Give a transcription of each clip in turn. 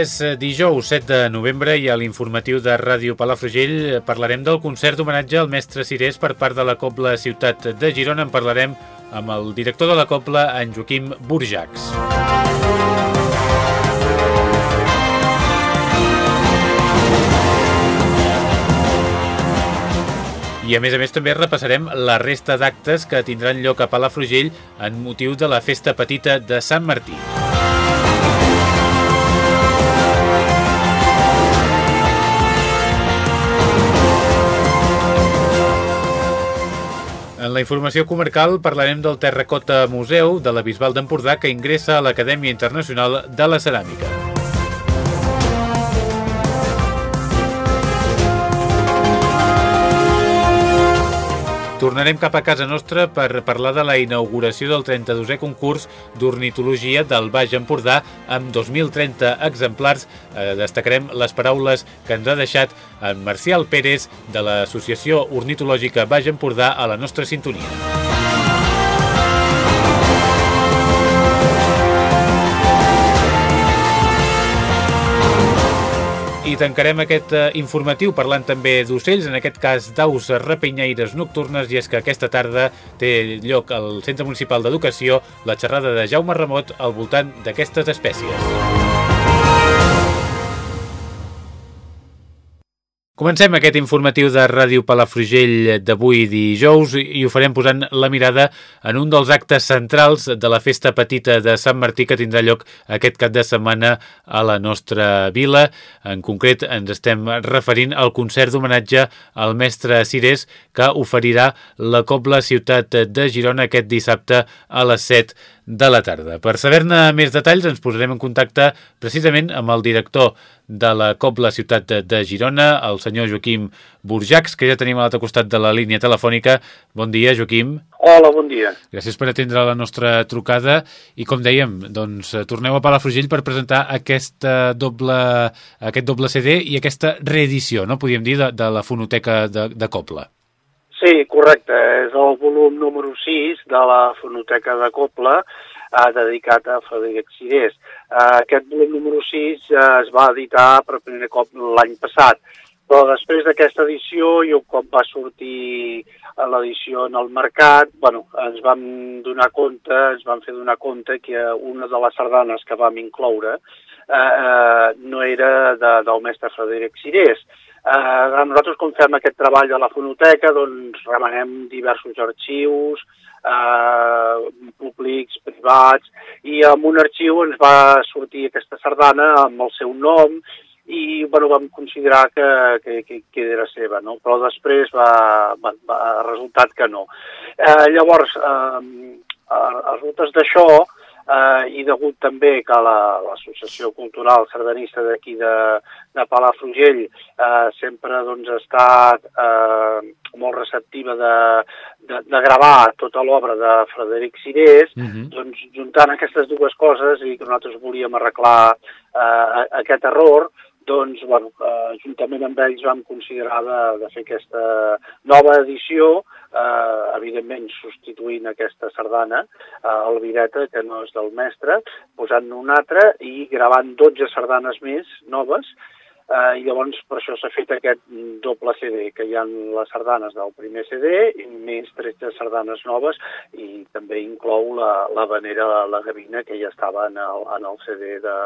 És eh, dijous 7 de novembre i a l'informatiu de Ràdio Palafrugell eh, parlarem del concert d'homenatge al mestre Cirés per part de la Cobla Ciutat de Girona. En parlarem amb el director de la Cobla, en Joaquim Burjacs. I a més a més també repassarem la resta d'actes que tindran lloc a Palafrugell en motiu de la Festa Petita de Sant Martí. En la informació comarcal parlarem del Terracota Museu de la Bisbal d'Empordà que ingressa a l'Acadèmia Internacional de la Ceràmica. Tornarem cap a casa nostra per parlar de la inauguració del 32è concurs d'ornitologia del Baix Empordà amb 2.030 exemplars. Eh, destacarem les paraules que ens ha deixat en Marcial Pérez de l'Associació Ornitològica Baix Empordà a la nostra sintonia. I tancarem aquest eh, informatiu parlant també d'ocells, en aquest cas d'aus rapinyaires nocturnes, i és que aquesta tarda té lloc al Centre Municipal d'Educació la xerrada de Jaume Ramot al voltant d'aquestes espècies. Comencem aquest informatiu de Ràdio Palafrugell d'avui dijous i ho farem posant la mirada en un dels actes centrals de la Festa Petita de Sant Martí que tindrà lloc aquest cap de setmana a la nostra vila. En concret ens estem referint al concert d'homenatge al mestre Cirés que oferirà la Cobla Ciutat de Girona aquest dissabte a les 7 de la tarda. Per saber-ne més detalls ens posarem en contacte precisament amb el director de la Cobla Ciutat de, de Girona, el senyor Joaquim Burjacs, que ja tenim a l'altre costat de la línia telefònica. Bon dia, Joaquim. Hola, bon dia. Gràcies per atendre la nostra trucada i com dèiem, doncs torneu a Palafrugell per presentar aquesta doble, aquest doble CD i aquesta reedició, no podíem dir, de, de la fonoteca de, de Cobla. Sí, correcte. És el volum número 6 de la fonoteca de Cobla, eh, dedicat a Frederic Cirés. Eh, aquest volum número 6 eh, es va editar per primer cop l'any passat, però després d'aquesta edició i un cop va sortir l'edició en el mercat, bueno, ens vam donar compte, ens vam fer donar compte que una de les sardanes que vam incloure eh, eh, no era de, del mestre Frederic Cirés, Eh, nosaltres, com fem aquest treball de la fonoteca, doncs remenem diversos arxius, eh, públics, privats, i en un arxiu ens va sortir aquesta sardana amb el seu nom i bueno, vam considerar que, que, que, que era seva, no? però després va, va, va resultat que no. Eh, llavors, eh, a, a resultes d'això, eh, i degut també que l'Associació la, Cultural Sardanista d'aquí de, de Palafrugell eh, sempre doncs, ha estat eh, molt receptiva de, de, de gravar tota l'obra de Frederic Cirés, uh -huh. doncs juntant aquestes dues coses i que nosaltres volíem arreglar eh, aquest error, doncs, bueno, eh, juntament amb ells vam considerar de, de fer aquesta nova edició, eh, evidentment substituint aquesta sardana, eh, el Vireta, que no és del mestre, posant-ne una altra i gravant 12 sardanes més noves, eh, i llavors per això s'ha fet aquest doble CD, que hi ha les sardanes del primer CD i més 13 sardanes noves i també inclou la, la vanera, la, la gavina, que ja estava en el, en el CD de,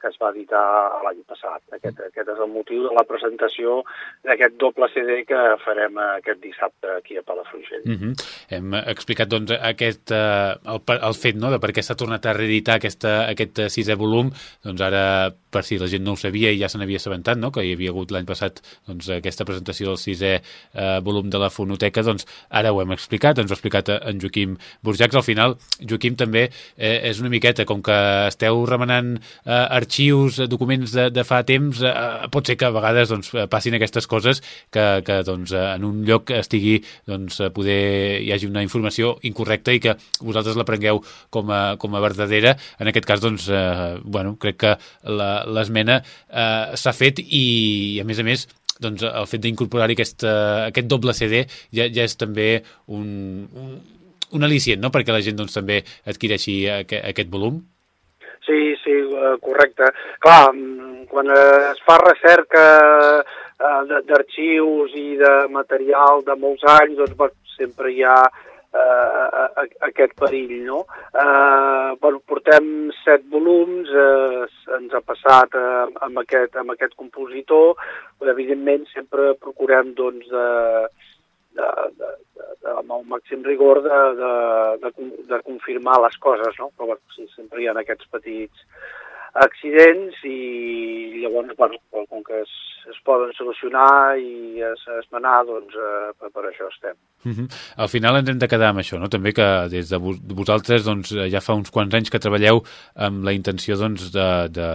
que es va editar l'any passat. Aquest, aquest és el motiu de la presentació d'aquest doble CD que farem aquest dissabte aquí a Palafrugell. Mm -hmm. Hem explicat doncs, aquest, eh, el, el fet no, de per què s'ha tornat a reeditar aquesta, aquest sisè volum, doncs ara, per si la gent no ho sabia i ja se n'havia assabentat, passat, no? que hi havia hagut l'any passat doncs, aquesta presentació del sisè eh, volum de la fonoteca, doncs ara ho hem explicat, ens ho ha explicat en Joaquim Burjacs. Al final, Joaquim també eh, és una miqueta, com que esteu remenant eh, arxius, documents de, de fa temps, eh, pot ser que a vegades doncs, passin aquestes coses que, que doncs, en un lloc estigui doncs, poder hi hagi una informació incorrecta i que vosaltres la prengueu com a, com a verdadera. En aquest cas, doncs, eh, bueno, crec que l'esmena eh, s'ha fet i, a més a més, doncs, el fet d'incorporar-hi aquest, aquest doble CD ja, ja és també un, un, un al·licient, no?, perquè la gent doncs, també adquireixi aquest, aquest volum. Sí, sí, eh, correcte. Clar, mm, quan es fa recerca eh, d'arxius i de material de molts anys, doncs sempre hi ha eh, aquest perill, no? Eh, bueno, portem set volums, eh, ens ha passat eh, amb, aquest, amb aquest compositor, evidentment sempre procurem doncs, de, de, de, de, de, amb el màxim rigor de, de, de, de confirmar les coses, no? Però bueno, sí, sempre hi ha aquests petits accidents i llavors, bueno, com que es, es poden solucionar i es, esmenar, doncs eh, per, per això estem. Uh -huh. Al final ens hem de quedar amb això, no? També que des de vosaltres doncs, ja fa uns quants anys que treballeu amb la intenció doncs, de, de,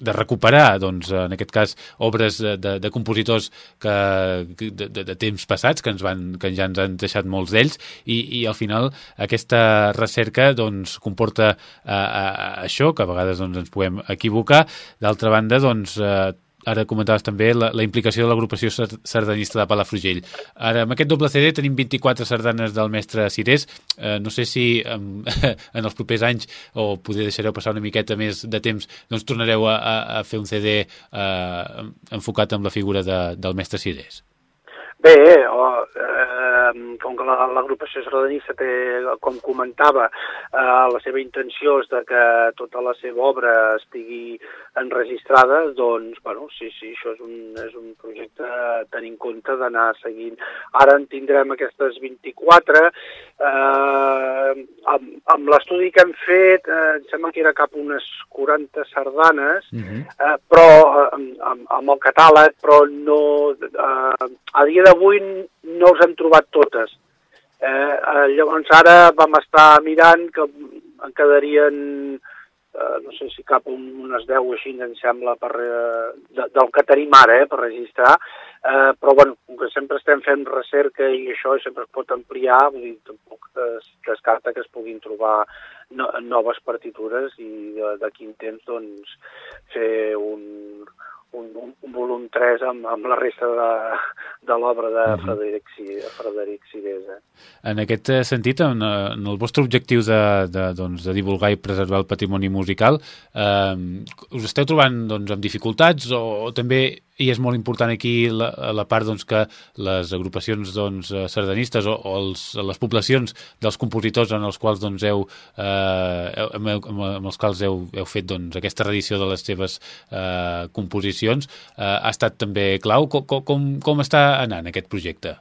de recuperar, doncs, en aquest cas, obres de, de compositors que, de, de, de temps passats, que, ens van, que ja ens han deixat molts d'ells, i, i al final aquesta recerca doncs, comporta eh, eh, això, que a vegades doncs, ens puguem equivocar. D'altra banda, doncs, eh, ara comentaves també la, la implicació de l'agrupació sardanista de Palafrugell. Ara, amb aquest doble CD tenim 24 sardanes del mestre Cirés. Eh, no sé si eh, en els propers anys, o poder deixareu passar una miqueta més de temps, doncs tornareu a, a, fer un CD eh, enfocat en la figura de, del mestre Cirés. Bé, o, eh, com que l'agrupació la, sardanista té, com comentava, eh, la seva intenció és de que tota la seva obra estigui enregistrada, doncs, bueno, sí, sí, això és un, és un projecte a tenir en compte d'anar seguint. Ara en tindrem aquestes 24, eh, amb, amb l'estudi que hem fet, eh, em sembla que era cap unes 40 sardanes, uh mhm. -huh. eh, però eh, amb, amb el catàleg, però no... Eh, a dia d'avui no els hem trobat totes. Eh, eh, llavors ara vam estar mirant que en quedarien eh, no sé si cap un, unes 10 o així, em sembla, per, eh, de, del que tenim ara, eh, per registrar, eh, però bueno, com que sempre estem fent recerca i això sempre es pot ampliar, vull dir, tampoc es descarta que es puguin trobar no, noves partitures i d'aquí en temps, doncs, fer un, un, un, un volum 3 amb, amb la resta de, de l'obra de uh -huh. Frederic, Frederic Ciresa. En aquest eh, sentit, en, en el vostre objectiu de, de, doncs, de divulgar i preservar el patrimoni musical, eh, us esteu trobant doncs, amb dificultats o, o també i és molt important aquí la, la part doncs, que les agrupacions doncs, eh, sardanistes o, o els, les poblacions dels compositors en els quals doncs, heu, eh, amb, amb, amb els quals heu, heu fet doncs, aquesta reedició de les seves eh, composicions eh, ha estat també clau. Com, com, com està anant aquest projecte?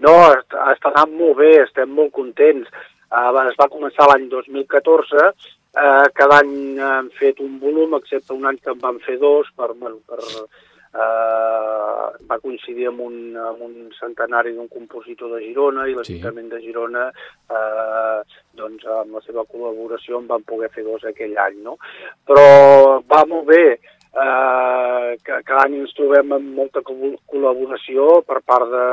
No, està, anant molt bé, estem molt contents. Uh, es va començar l'any 2014 Eh, cada any hem fet un volum, excepte un any que en vam fer dos per, bueno, per, eh, va coincidir amb un, amb un centenari d'un compositor de Girona i l'Ajuntament sí. de Girona eh, doncs amb la seva col·laboració en van poder fer dos aquell any, no? Però va molt bé, eh, que cada any ens trobem amb molta col·laboració per part de,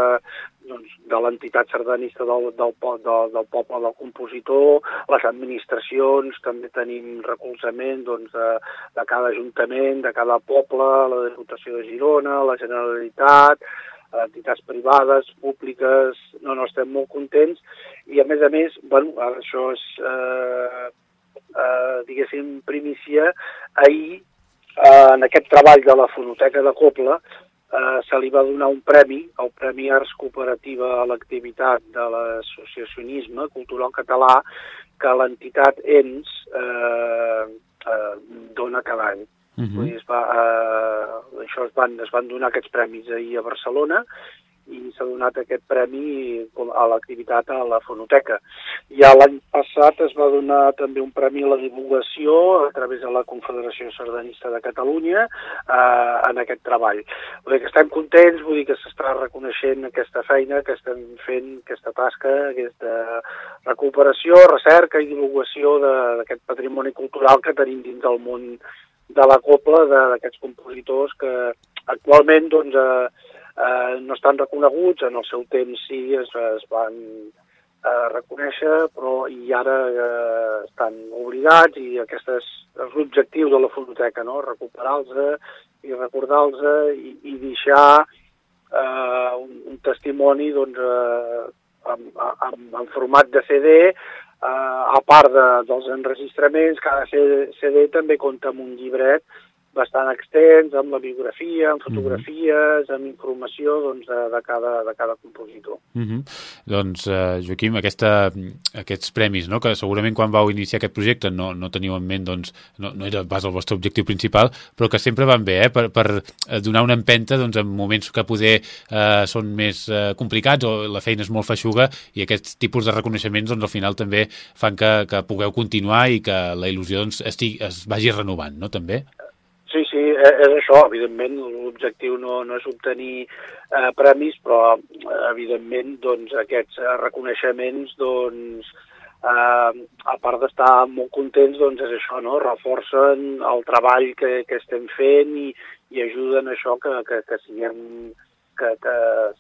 doncs, de l'entitat sardanista del, del, del, del poble del compositor, les administracions, també tenim recolzament doncs, de, de cada ajuntament, de cada poble, la Diputació de Girona, la Generalitat, entitats privades, públiques, no, no, estem molt contents. I a més a més, bueno, això és, eh, eh, diguéssim, primícia, ahir eh, en aquest treball de la fonoteca de Copla eh, se li va donar un premi, el Premi Arts Cooperativa a l'activitat de l'associacionisme cultural català que l'entitat ENS eh, eh, dona cada any. Uh -huh. es va, eh, això es van, es van donar aquests premis ahir a Barcelona i s'ha donat aquest premi a l'activitat a la fonoteca. I l'any passat es va donar també un premi a la divulgació a través de la Confederació Sardanista de Catalunya eh, en aquest treball. Vull dir que estem contents, vull dir que s'està reconeixent aquesta feina que estem fent, aquesta tasca, aquesta recuperació, recerca i divulgació d'aquest patrimoni cultural que tenim dins del món de la copla d'aquests compositors que actualment doncs, eh, eh, no estan reconeguts, en el seu temps sí es, es van eh, reconèixer, però i ara eh, estan oblidats i aquest és, l'objectiu de la fonoteca, no? recuperar-los i recordar-los i, i deixar eh, un, un testimoni doncs, eh, en, en, en format de CD, eh, a part de, dels enregistraments, cada CD també compta amb un llibret bastant extens, amb la biografia, amb mhm. fotografies, mm -hmm. amb informació doncs, de, de, cada, de cada compositor. Mm -hmm. Doncs, eh, Joaquim, aquesta, aquests premis, no? que segurament quan vau iniciar aquest projecte no, no teniu en ment, doncs, no, no era pas el vostre objectiu principal, però que sempre van bé, eh? per, per donar una empenta doncs, en moments que poder eh, són més eh, complicats o la feina és molt feixuga i aquests tipus de reconeixements doncs, al final també fan que, que pugueu continuar i que la il·lusió doncs, estigui, es vagi renovant, no? també? Sí, sí, és això. Evidentment, l'objectiu no, no és obtenir eh, premis, però eh, evidentment doncs, aquests eh, reconeixements doncs, eh, a part d'estar molt contents, doncs és això, no? reforcen el treball que, que estem fent i, i ajuden a això que, que, que siguem que, que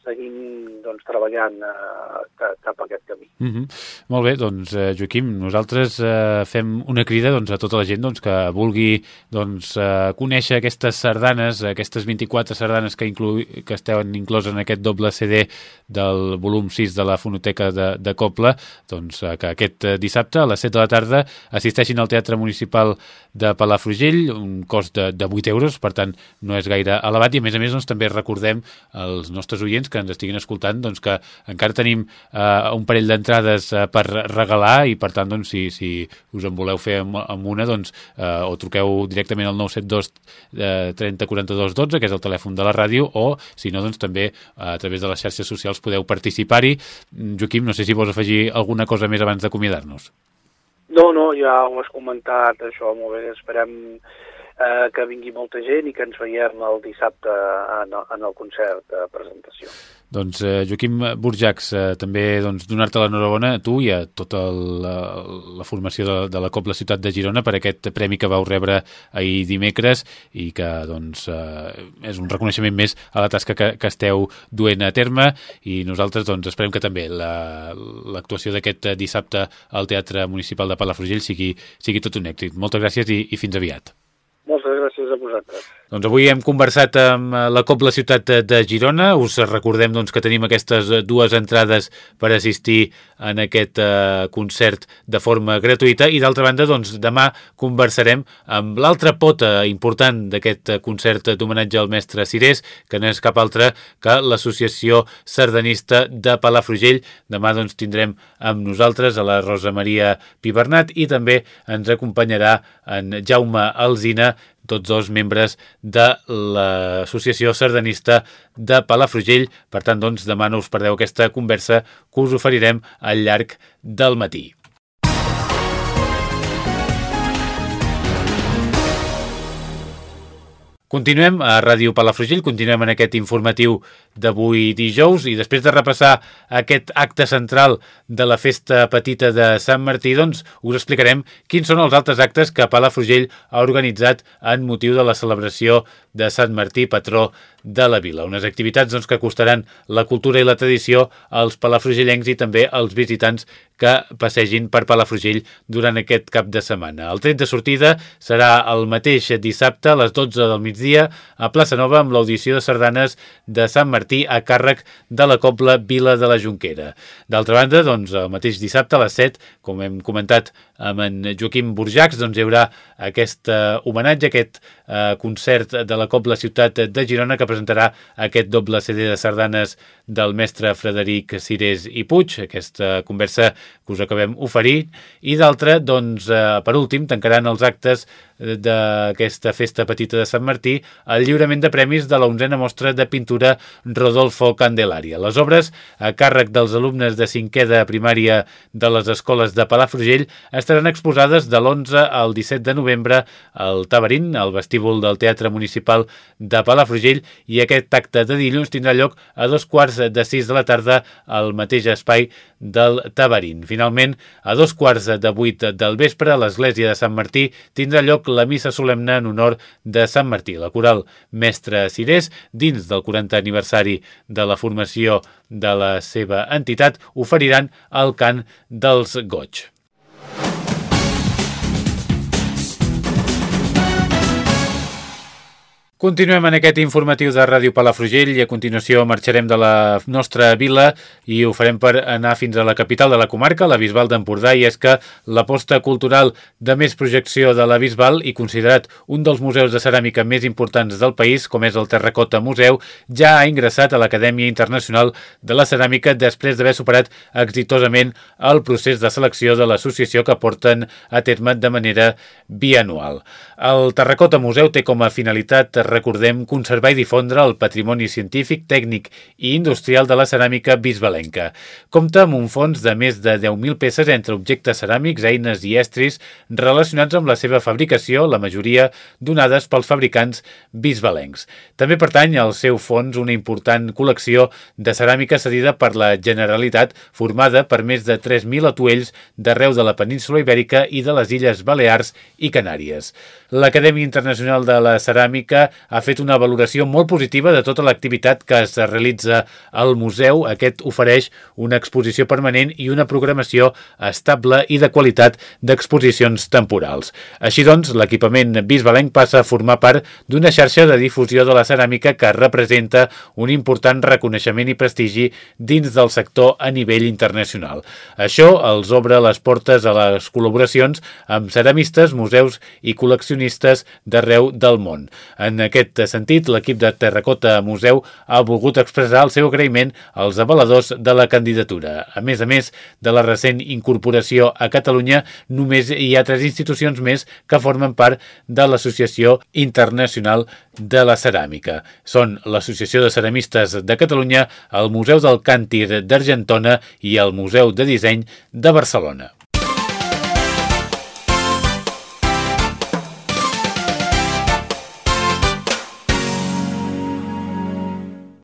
seguim doncs, treballant eh, cap a aquest camí. Mm -hmm. Molt bé, doncs eh, Joaquim, nosaltres eh, fem una crida doncs, a tota la gent doncs, que vulgui doncs, eh, conèixer aquestes sardanes, aquestes 24 sardanes que, inclu que esteuen incloses en aquest doble CD del volum 6 de la Fonoteca de, de Copla, doncs, eh, que aquest dissabte a les 7 de la tarda assisteixin al Teatre Municipal de Palafrugell, un cost de, de 8 euros, per tant no és gaire elevat i a més a més doncs, també recordem als nostres oients que ens estiguin escoltant doncs, que encara tenim eh, un parell d'entrades eh, per regalar i per tant doncs, si, si us en voleu fer amb, amb una doncs, eh, o truqueu directament al 972 eh, 30 42 12 que és el telèfon de la ràdio o si no doncs també eh, a través de les xarxes socials podeu participar-hi. Joaquim, no sé si vols afegir alguna cosa més abans d'acomiadar-nos. No, no, ja ho has comentat, això, molt bé, esperem eh, que vingui molta gent i que ens veiem el dissabte en, en el concert de presentació. Doncs eh, Joaquim Burjacs, eh, també doncs, donar-te l'enhorabona a tu i a tota la, la formació de, de la Copla Ciutat de Girona per aquest premi que vau rebre ahir dimecres i que doncs, eh, és un reconeixement més a la tasca que, que esteu duent a terme i nosaltres doncs, esperem que també l'actuació la, d'aquest dissabte al Teatre Municipal de Palafrugell sigui, sigui tot un èxit. Moltes gràcies i, i fins aviat. A vosaltres. Doncs avui hem conversat amb la Copla Ciutat de Girona. Us recordem doncs, que tenim aquestes dues entrades per assistir en aquest eh, concert de forma gratuïta i d'altra banda doncs, demà conversarem amb l'altra pota important d'aquest concert d'homenatge al mestre Cirés, que no és cap altre que l'Associació Sardanista de Palafrugell. Demà doncs, tindrem amb nosaltres a la Rosa Maria Pibernat i també ens acompanyarà en Jaume Alzina tots dos membres de l'Associació Sardanista de Palafrugell. Per tant, doncs, demà no us perdeu aquesta conversa que us oferirem al llarg del matí. Continuem a Ràdio Palafrugell, continuem en aquest informatiu d'avui dijous i després de repassar aquest acte central de la festa petita de Sant Martí, doncs us explicarem quins són els altres actes que Palafrugell ha organitzat en motiu de la celebració de Sant Martí, patró de la vila. Unes activitats doncs, que costaran la cultura i la tradició als palafrugellencs i també als visitants que passegin per Palafrugell durant aquest cap de setmana. El tret de sortida serà el mateix dissabte a les 12 del migdia a Plaça Nova amb l'audició de sardanes de Sant Martí a càrrec de la Copla Vila de la Junquera. D'altra banda, doncs, el mateix dissabte a les 7, com hem comentat amb en Joaquim Burjacs, doncs hi haurà aquest uh, homenatge, aquest uh, concert de la Copla Ciutat de Girona que presentarà aquest doble CD de sardanes del mestre Frederic Cirés i Puig, aquesta conversa que us acabem oferint, i d'altra, doncs, uh, per últim, tancaran els actes d'aquesta festa petita de Sant Martí el lliurament de premis de la onzena mostra de pintura Rodolfo Candelaria. Les obres, a càrrec dels alumnes de cinquè de primària de les escoles de Palafrugell, estaran exposades de l'11 al 17 de novembre al Tabarín, al vestíbul del Teatre Municipal de Palafrugell, i aquest acte de dilluns tindrà lloc a dos quarts de sis de la tarda al mateix espai del Tabarín. Finalment, a dos quarts de vuit del vespre, a l'església de Sant Martí tindrà lloc la missa solemne en honor de Sant Martí. La coral Mestre Cirés, dins del 40 aniversari de la formació de la seva entitat, oferiran el cant dels goig. Continuem en aquest informatiu de Ràdio Palafrugell i a continuació marxarem de la nostra vila i ho farem per anar fins a la capital de la comarca, la Bisbal d'Empordà, i és que l'aposta cultural de més projecció de la Bisbal i considerat un dels museus de ceràmica més importants del país, com és el Terracota Museu, ja ha ingressat a l'Acadèmia Internacional de la Ceràmica després d'haver superat exitosament el procés de selecció de l'associació que porten a terme de manera bianual. El Terracota Museu té com a finalitat recordem, conservar i difondre el patrimoni científic, tècnic i industrial de la ceràmica bisbalenca. Compta amb un fons de més de 10.000 peces entre objectes ceràmics, eines i estris relacionats amb la seva fabricació, la majoria donades pels fabricants bisbalencs. També pertany al seu fons una important col·lecció de ceràmica cedida per la Generalitat, formada per més de 3.000 atuells d'arreu de la península Ibèrica i de les Illes Balears i Canàries. L'Acadèmia Internacional de la Ceràmica ha fet una valoració molt positiva de tota l'activitat que es realitza al museu. Aquest ofereix una exposició permanent i una programació estable i de qualitat d'exposicions temporals. Així doncs, l'equipament bisbalenc passa a formar part d'una xarxa de difusió de la ceràmica que representa un important reconeixement i prestigi dins del sector a nivell internacional. Això els obre les portes a les col·laboracions amb ceramistes, museus i col·leccionistes d'arreu del món. En aquest sentit, l'equip de Terracota Museu ha volgut expressar el seu agraïment als avaladors de la candidatura. A més a més de la recent incorporació a Catalunya, només hi ha tres institucions més que formen part de l'Associació Internacional de la Ceràmica. Són l'Associació de Ceramistes de Catalunya, el Museu del Càntir d'Argentona i el Museu de Disseny de Barcelona.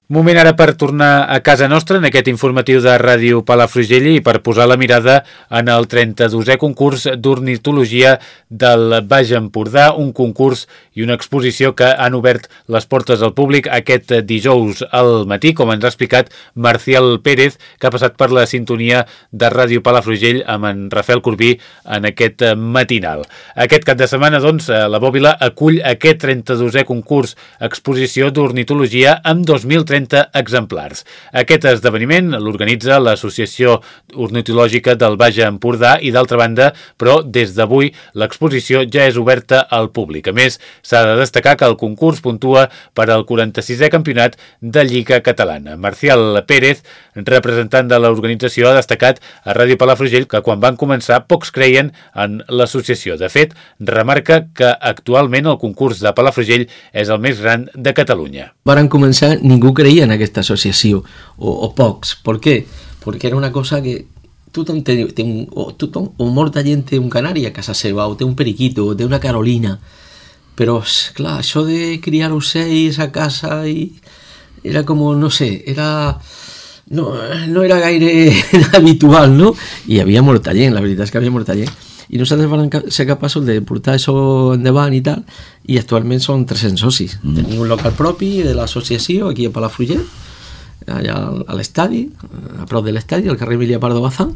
Moment ara per tornar a casa nostra en aquest informatiu de Ràdio Palafrugell i per posar la mirada en el 32è concurs d'ornitologia del Baix Empordà, un concurs i una exposició que han obert les portes al públic aquest dijous al matí, com ens ha explicat Marcial Pérez, que ha passat per la sintonia de Ràdio Palafrugell amb en Rafael Corbí en aquest matinal. Aquest cap de setmana, doncs, la Bòbila acull aquest 32è concurs exposició d'ornitologia amb 2030 30 exemplars. Aquest esdeveniment l'organitza l'Associació Ornitològica del Baix Empordà i, d'altra banda, però des d'avui l'exposició ja és oberta al públic. A més, s'ha de destacar que el concurs puntua per al 46è campionat de Lliga Catalana. Marcial Pérez, representant de l'organització, ha destacat a Ràdio Palafrugell que quan van començar pocs creien en l'associació. De fet, remarca que actualment el concurs de Palafrugell és el més gran de Catalunya. Varen començar, ningú creia creia en aquesta associació, o, o pocs. Per què? Perquè era una cosa que tothom té, té un, o, tothom, o molta gent té un canari a casa seva, o té un periquito, o té una carolina, però, clar, això de criar ocells a casa i era com, no sé, era... No, no era gaire habitual, no? I hi havia molta gent, la veritat és que havia molta gent i nosaltres vam ser capaços de portar això endavant i tal, i actualment són 300 socis. Mm. Tenim un local propi de l'associació aquí a Palafrugell, allà a l'estadi, a prop de l'estadi, al carrer Emilia Pardo Bazán,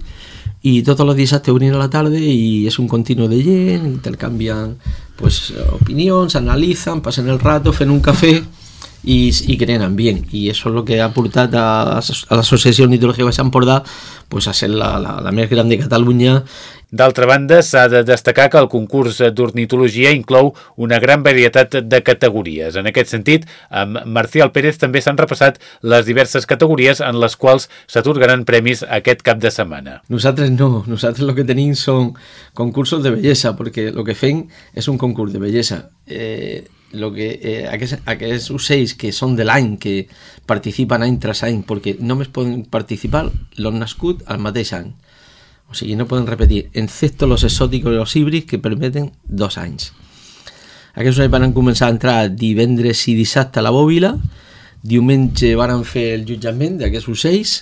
i tots els dissabtes venint a la tarda i és un continu de gent, intercanvien pues, opinions, analitzen, passen el rato, fent un cafè i, i creen ambient i això és el que ha portat a, a l'associació ornitològica Sant Empordà pues, a ser la, la, la més gran de Catalunya D'altra banda, s'ha de destacar que el concurs d'ornitologia inclou una gran varietat de categories. En aquest sentit, amb Marcial Pérez també s'han repassat les diverses categories en les quals s'atorgaran premis aquest cap de setmana. Nosaltres no, nosaltres el que tenim són concursos de bellesa, perquè el que fem és un concurs de bellesa. Eh, lo que, eh, aquests, aquests ocells que són de l'any, que participen any tras any, perquè només poden participar l'on nascut al mateix any. O sigui, no poden repetir, excepto los exòtics i els híbrids que permeten dos anys. Aquests ocells van començar a entrar divendres i dissabte a la bòbila, diumenge van fer el jutjament d'aquests ocells,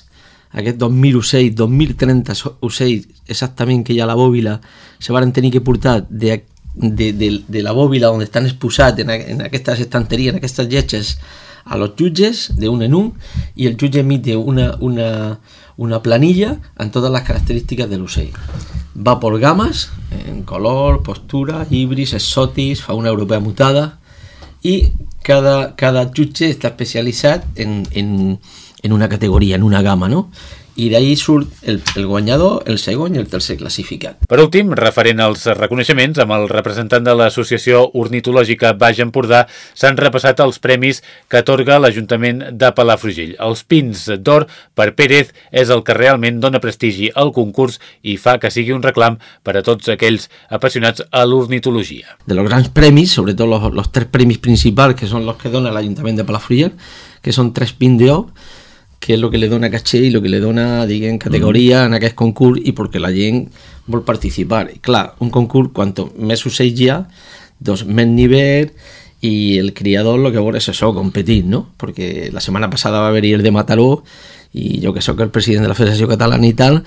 aquests 2.000 ocells, 2.030 ocells exactament que hi ha a la bòbila, se van tenir que portar de, de, de, de la bòbila on estan exposats en, en aquestes estanteries, en aquestes lletges, a los jutges de un en un i el jutge emite una, una, una planilla amb totes les característiques de l'ocell. Va per games, en color, postura, híbrids, exòtics, fauna europea mutada, i cada, cada jutge està especialitzat en, en, en una categoria, en una gamma, no? I d'ahir surt el, el guanyador, el segon i el tercer classificat. Per últim, referent als reconeixements, amb el representant de l'Associació Ornitològica Baix Empordà s'han repassat els premis que atorga l'Ajuntament de Palafrugell. Els Pins d'Or per Pérez és el que realment dona prestigi al concurs i fa que sigui un reclam per a tots aquells apassionats a l'ornitologia. De los grans premis, sobretot los, los tres premis principals, que són els que dona l'Ajuntament de Palafrugell, que són tres Pins d'Or, que és el que li dona caché i el que li dona, diguem, categoria en aquest concurs i perquè la gent vol participar. I clar, un concurs, quan més ocells hi ha, doncs més nivell i el criador el que vol és això, competir, no? Perquè la setmana passada va haver-hi el de Mataró i jo que sóc el president de la Federació Catalana i tal,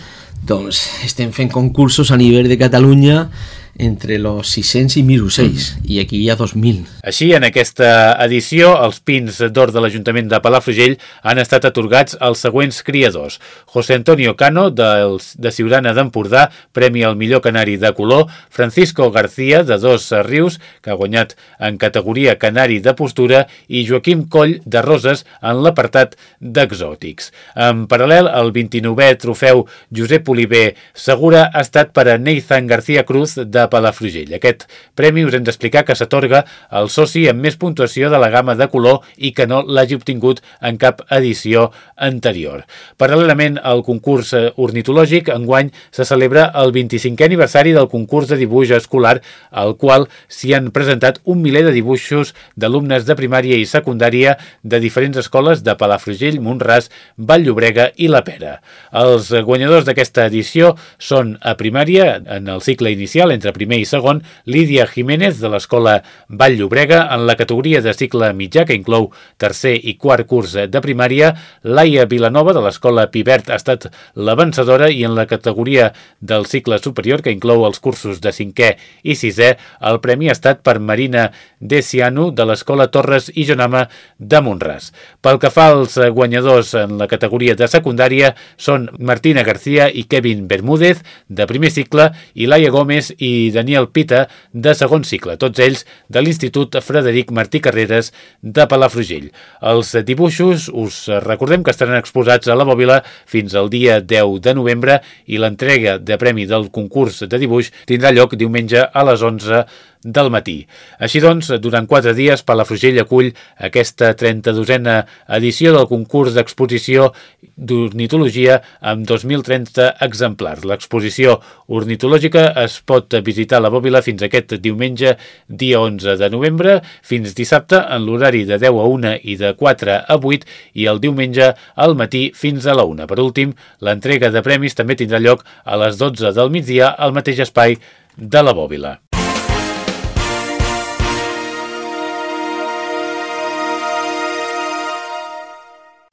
doncs estem fent concursos a nivell de Catalunya entre los 600 i 1.000 ocells, mm. i aquí hi ha 2.000. Així, en aquesta edició, els pins d'or de l'Ajuntament de Palafrugell han estat atorgats als següents criadors. José Antonio Cano, dels, de Ciurana d'Empordà, Premi al millor canari de color, Francisco García, de Dos Rius, que ha guanyat en categoria canari de postura, i Joaquim Coll, de Roses, en l'apartat d'exòtics. En paral·lel, el 29è trofeu Josep Oliver Segura ha estat per a Nathan García Cruz, de Palafrugell. Aquest premi us hem d'explicar que s'atorga al soci amb més puntuació de la gamma de color i que no l'hagi obtingut en cap edició anterior. Paral·lelament al concurs ornitològic, enguany se celebra el 25è aniversari del concurs de dibuix escolar, al qual s'hi han presentat un miler de dibuixos d'alumnes de primària i secundària de diferents escoles de Palafrugell, Montràs, Vall-llobrega i La Pera. Els guanyadors d'aquesta edició són a primària, en el cicle inicial, entre primer i segon, Lídia Jiménez de l'Escola Vall Llobrega en la categoria de cicle mitjà que inclou tercer i quart curs de primària, Laia Vilanova de l'Escola Pivert ha estat la vencedora i en la categoria del cicle superior que inclou els cursos de cinquè i sisè, el premi ha estat per Marina Deciano de l'Escola Torres i Jonama de Montràs. Pel que fa als guanyadors en la categoria de secundària són Martina García i Kevin Bermúdez de primer cicle i Laia Gómez i Daniel Pita, de segon cicle, tots ells de l'Institut Frederic Martí Carreras de Palafrugell. Els dibuixos us recordem que estaran exposats a la bòbila fins al dia 10 de novembre i l'entrega de premi del concurs de dibuix tindrà lloc diumenge a les 11 del matí. Així doncs, durant quatre dies, Palafrugell acull aquesta 32a edició del concurs d'exposició d'ornitologia amb 2.030 exemplars. L'exposició ornitològica es pot visitar a la Bòbila fins aquest diumenge, dia 11 de novembre, fins dissabte en l'horari de 10 a 1 i de 4 a 8 i el diumenge al matí fins a la 1. Per últim, l'entrega de premis també tindrà lloc a les 12 del migdia al mateix espai de la Bòbila.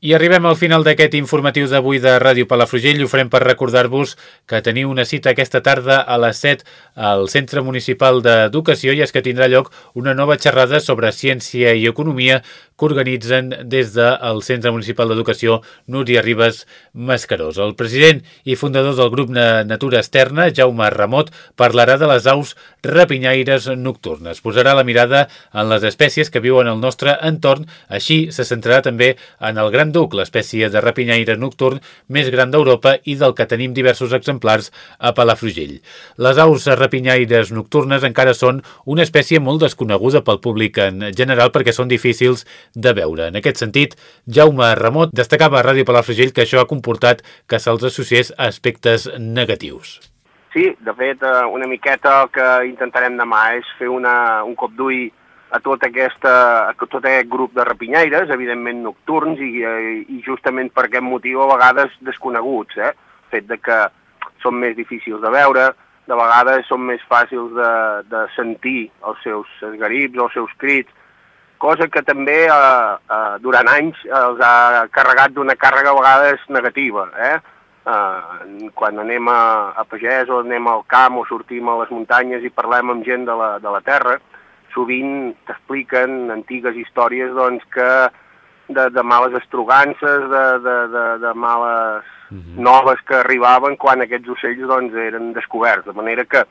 I arribem al final d'aquest informatiu d'avui de Ràdio Palafrugell. Ho farem per recordar-vos que teniu una cita aquesta tarda a les 7 al Centre Municipal d'Educació i és que tindrà lloc una nova xerrada sobre ciència i economia que organitzen des del Centre Municipal d'Educació Núria Ribes Mascarós. El president i fundador del grup Natura Externa, Jaume Ramot, parlarà de les aus rapinyaires nocturnes. Posarà la mirada en les espècies que viuen al nostre entorn, així se centrarà també en el gran duc, l'espècie de rapinyaire nocturn més gran d'Europa i del que tenim diversos exemplars a Palafrugell. Les aus rapinyaires nocturnes encara són una espècie molt desconeguda pel públic en general perquè són difícils de veure. En aquest sentit, Jaume Ramot destacava a Ràdio Palafrugell que això ha comportat que se'ls associés a aspectes negatius. Sí, de fet, eh, una miqueta el que intentarem demà és fer una, un cop d'ull a tot, aquesta, a tot aquest grup de rapinyaires, evidentment nocturns, i, eh, i justament per aquest motiu a vegades desconeguts, eh? el fet de que són més difícils de veure, de vegades són més fàcils de, de sentir els seus esgarips els seus crits, cosa que també eh, eh, durant anys els ha carregat d'una càrrega a vegades negativa. Eh? Eh, quan anem a, a pagès o anem al camp o sortim a les muntanyes i parlem amb gent de la, de la terra, sovint t'expliquen antigues històries doncs, que de, de males estrogances, de, de, de, de males uh mhm. -huh. noves que arribaven quan aquests ocells doncs, eren descoberts. De manera que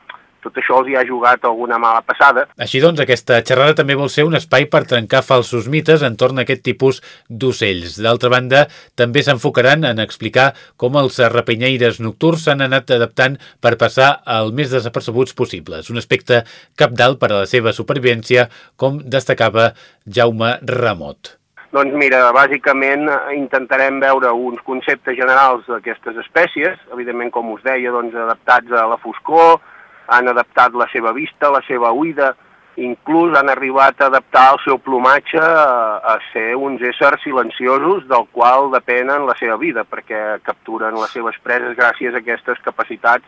tot això els hi ha jugat alguna mala passada. Així doncs, aquesta xerrada també vol ser un espai per trencar falsos mites entorn a aquest tipus d'ocells. D'altra banda, també s'enfocaran en explicar com els rapinyaires nocturns s'han anat adaptant per passar el més desapercebuts possibles, un aspecte capdalt per a la seva supervivència, com destacava Jaume Ramot. Doncs mira, bàsicament intentarem veure uns conceptes generals d'aquestes espècies, evidentment, com us deia, doncs, adaptats a la foscor, han adaptat la seva vista, la seva oïda, inclús han arribat a adaptar el seu plomatge a, a ser uns éssers silenciosos del qual depenen la seva vida, perquè capturen les seves preses gràcies a aquestes capacitats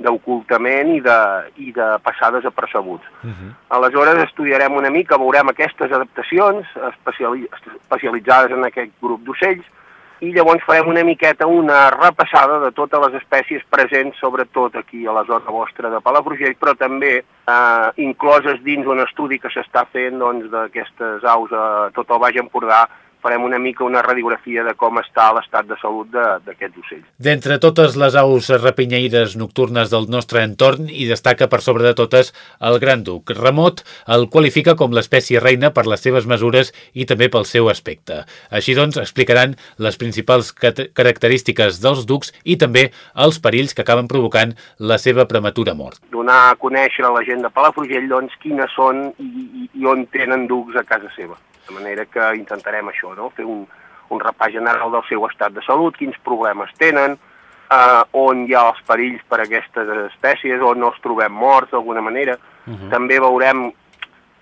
d'ocultament i, de, i de passar desapercebuts. Uh mhm. -huh. Aleshores estudiarem una mica, veurem aquestes adaptacions especialitzades en aquest grup d'ocells, i llavors farem una miqueta una repassada de totes les espècies presents, sobretot aquí a la zona vostra de Palafrugell, però també eh, incloses dins un estudi que s'està fent doncs, d'aquestes doncs, aus a tot el Baix Empordà, farem una mica una radiografia de com està l'estat de salut d'aquests ocells. D'entre totes les aus rapinyaires nocturnes del nostre entorn hi destaca per sobre de totes el gran duc. Ramot el qualifica com l'espècie reina per les seves mesures i també pel seu aspecte. Així doncs, explicaran les principals característiques dels ducs i també els perills que acaben provocant la seva prematura mort. Donar a conèixer a la gent de Palafrugell doncs, quines són i, i, i on tenen ducs a casa seva. De manera que intentarem això, no? fer un, un repàs general del seu estat de salut, quins problemes tenen, eh, on hi ha els perills per a aquestes espècies, on no els trobem morts d'alguna manera. Uh -huh. També veurem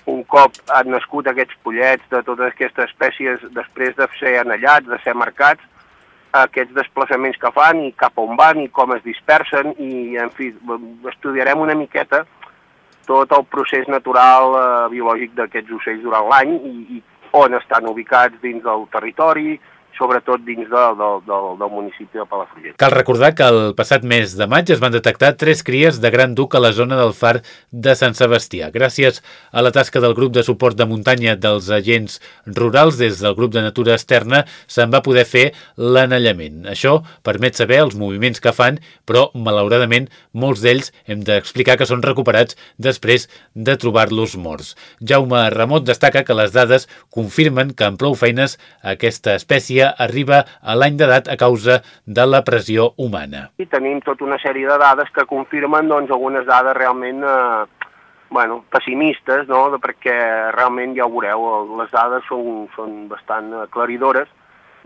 un cop han nascut aquests pollets de totes aquestes espècies, després de ser anellats, de ser marcats, aquests desplaçaments que fan i cap on van i com es dispersen i, en fi, estudiarem una miqueta tot el procés natural eh, biològic d'aquests ocells durant l'any i, i on estan ubicats dins del territori, sobretot dins de, de, de, del municipi de Palafrugell. Cal recordar que el passat mes de maig es van detectar tres cries de gran duc a la zona del far de Sant Sebastià. Gràcies a la tasca del grup de suport de muntanya dels agents rurals des del grup de natura externa se'n va poder fer l'anellament. Això permet saber els moviments que fan, però malauradament molts d'ells hem d'explicar que són recuperats després de trobar-los morts. Jaume Ramot destaca que les dades confirmen que amb prou feines aquesta espècie arriba a l'any d'edat a causa de la pressió humana. I tenim tota una sèrie de dades que confirmen doncs, algunes dades realment eh, bueno, pessimistes, no? De perquè realment ja ho veureu, les dades són, són bastant aclaridores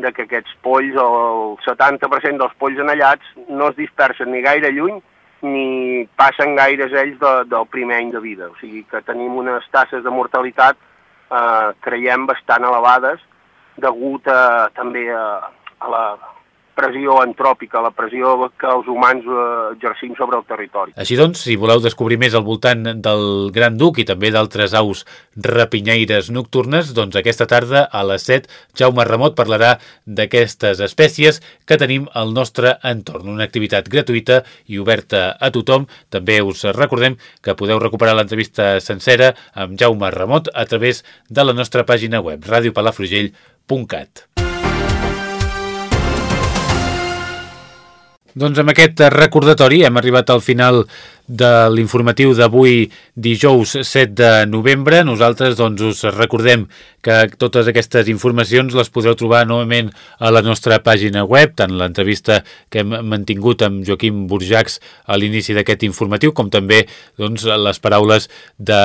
de que aquests polls, el 70% dels polls anellats, no es dispersen ni gaire lluny ni passen gaires ells de, del primer any de vida. O sigui que tenim unes tasses de mortalitat, eh, creiem, bastant elevades degut a, també a, a la pressió antròpica, la pressió que els humans eh, exercim sobre el territori. Així doncs, si voleu descobrir més al voltant del Gran Duc i també d'altres aus rapinyaires nocturnes, doncs aquesta tarda a les 7 Jaume Ramot parlarà d'aquestes espècies que tenim al nostre entorn. Una activitat gratuïta i oberta a tothom. També us recordem que podeu recuperar l'entrevista sencera amb Jaume Ramot a través de la nostra pàgina web radiopalafrugell.cat. Doncs amb aquest recordatori hem arribat al final de l'informatiu d'avui dijous 7 de novembre. Nosaltres doncs, us recordem que totes aquestes informacions les podreu trobar novament a la nostra pàgina web, tant l'entrevista que hem mantingut amb Joaquim Burjacs a l'inici d'aquest informatiu, com també doncs, les paraules de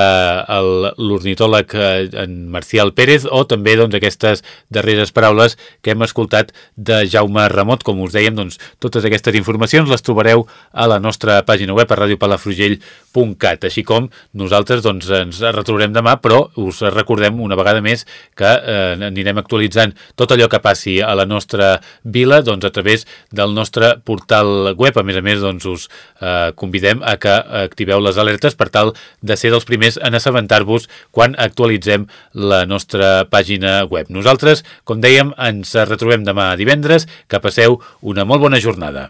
l'ornitòleg eh, en Marcial Pérez o també doncs, aquestes darreres paraules que hem escoltat de Jaume Ramot. Com us dèiem, doncs, totes aquestes informacions les trobareu a la nostra pàgina web a Ràdio Palafrugell palafrugell.cat, així com nosaltres doncs, ens retrobarem demà, però us recordem una vegada més que eh, anirem actualitzant tot allò que passi a la nostra vila doncs, a través del nostre portal web. A més a més, doncs, us eh, convidem a que activeu les alertes per tal de ser dels primers en assabentar-vos quan actualitzem la nostra pàgina web. Nosaltres, com dèiem, ens retrobem demà divendres. Que passeu una molt bona jornada.